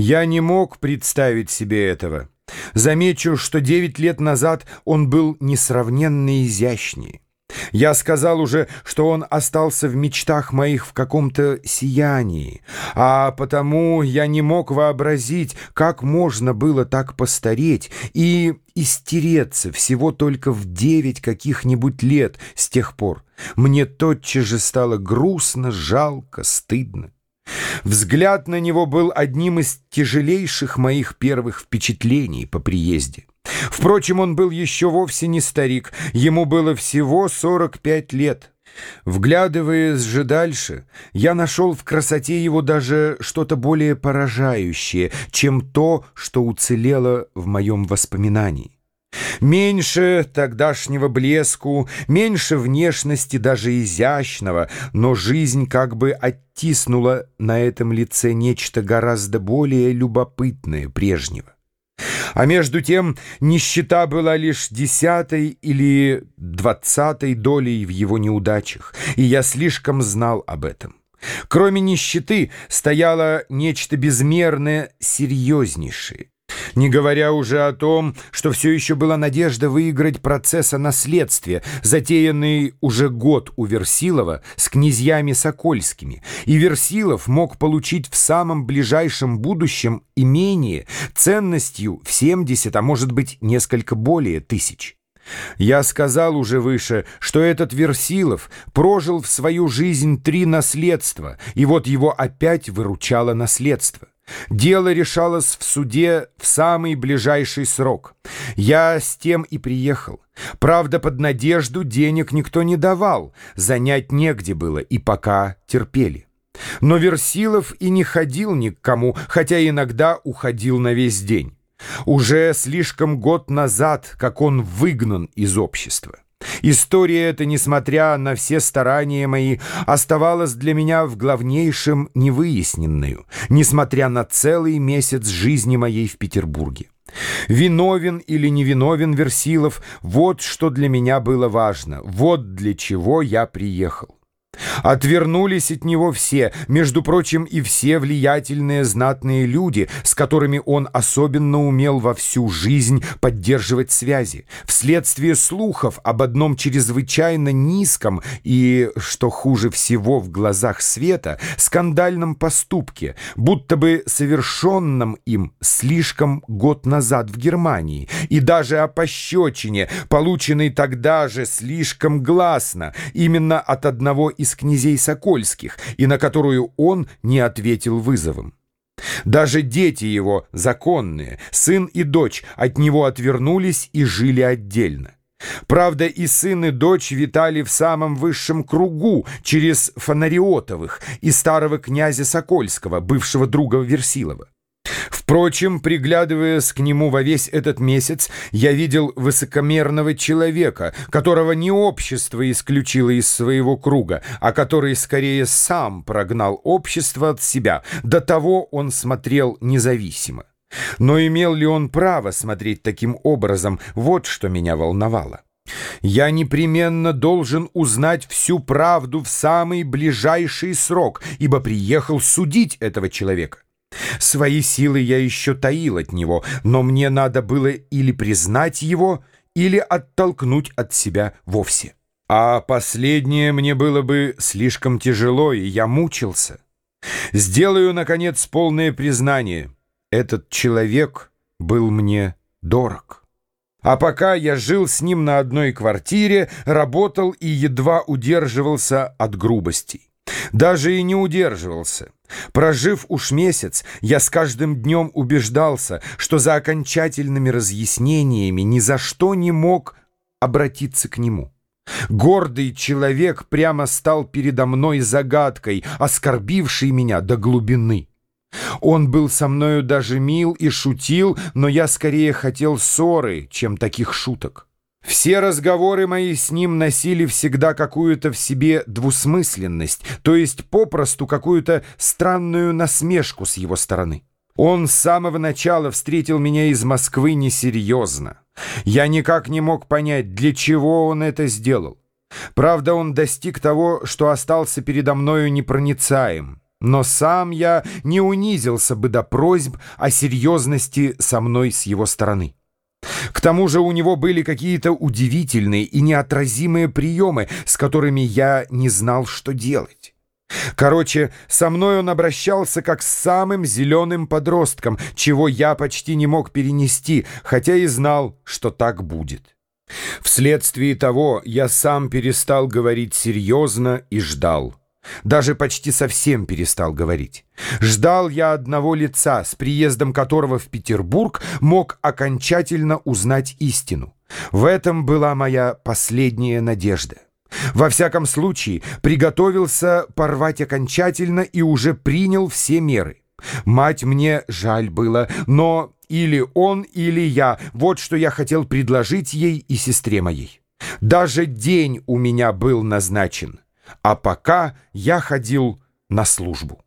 Я не мог представить себе этого. Замечу, что девять лет назад он был несравненно изящнее. Я сказал уже, что он остался в мечтах моих в каком-то сиянии, а потому я не мог вообразить, как можно было так постареть и истереться всего только в девять каких-нибудь лет с тех пор. Мне тотчас же стало грустно, жалко, стыдно. Взгляд на него был одним из тяжелейших моих первых впечатлений по приезде. Впрочем, он был еще вовсе не старик, ему было всего 45 лет. Вглядываясь же дальше, я нашел в красоте его даже что-то более поражающее, чем то, что уцелело в моем воспоминании. Меньше тогдашнего блеску, меньше внешности даже изящного, но жизнь как бы оттиснула на этом лице нечто гораздо более любопытное прежнего. А между тем нищета была лишь десятой или двадцатой долей в его неудачах, и я слишком знал об этом. Кроме нищеты стояло нечто безмерное серьезнейшее. Не говоря уже о том, что все еще была надежда выиграть процесс о наследстве, затеянный уже год у Версилова с князьями Сокольскими, и Версилов мог получить в самом ближайшем будущем имение ценностью в 70, а может быть несколько более тысяч. Я сказал уже выше, что этот Версилов прожил в свою жизнь три наследства, и вот его опять выручало наследство. Дело решалось в суде в самый ближайший срок. Я с тем и приехал. Правда, под надежду денег никто не давал, занять негде было, и пока терпели. Но Версилов и не ходил ни к кому, хотя иногда уходил на весь день. Уже слишком год назад, как он выгнан из общества. История эта, несмотря на все старания мои, оставалась для меня в главнейшем невыясненную, несмотря на целый месяц жизни моей в Петербурге. Виновен или невиновен Версилов, вот что для меня было важно, вот для чего я приехал. Отвернулись от него все, между прочим, и все влиятельные знатные люди, с которыми он особенно умел во всю жизнь поддерживать связи, вследствие слухов об одном чрезвычайно низком и, что хуже всего в глазах света, скандальном поступке, будто бы совершенном им слишком год назад в Германии, и даже о пощечине, полученной тогда же слишком гласно, именно от одного из князей Сокольских, и на которую он не ответил вызовом. Даже дети его, законные, сын и дочь, от него отвернулись и жили отдельно. Правда, и сын, и дочь витали в самом высшем кругу через Фонариотовых и старого князя Сокольского, бывшего друга Версилова. Впрочем, приглядываясь к нему во весь этот месяц, я видел высокомерного человека, которого не общество исключило из своего круга, а который скорее сам прогнал общество от себя. До того он смотрел независимо. Но имел ли он право смотреть таким образом, вот что меня волновало. Я непременно должен узнать всю правду в самый ближайший срок, ибо приехал судить этого человека. Свои силы я еще таил от него, но мне надо было или признать его, или оттолкнуть от себя вовсе. А последнее мне было бы слишком тяжело, и я мучился. Сделаю, наконец, полное признание. Этот человек был мне дорог. А пока я жил с ним на одной квартире, работал и едва удерживался от грубостей. Даже и не удерживался. Прожив уж месяц, я с каждым днем убеждался, что за окончательными разъяснениями ни за что не мог обратиться к нему. Гордый человек прямо стал передо мной загадкой, оскорбившей меня до глубины. Он был со мною даже мил и шутил, но я скорее хотел ссоры, чем таких шуток. Все разговоры мои с ним носили всегда какую-то в себе двусмысленность, то есть попросту какую-то странную насмешку с его стороны. Он с самого начала встретил меня из Москвы несерьезно. Я никак не мог понять, для чего он это сделал. Правда, он достиг того, что остался передо мною непроницаем. Но сам я не унизился бы до просьб о серьезности со мной с его стороны. К тому же у него были какие-то удивительные и неотразимые приемы, с которыми я не знал, что делать. Короче, со мной он обращался как с самым зеленым подростком, чего я почти не мог перенести, хотя и знал, что так будет. Вследствие того я сам перестал говорить серьезно и ждал. Даже почти совсем перестал говорить. Ждал я одного лица, с приездом которого в Петербург мог окончательно узнать истину. В этом была моя последняя надежда. Во всяком случае, приготовился порвать окончательно и уже принял все меры. Мать мне жаль было, но или он, или я, вот что я хотел предложить ей и сестре моей. Даже день у меня был назначен, а пока я ходил на службу.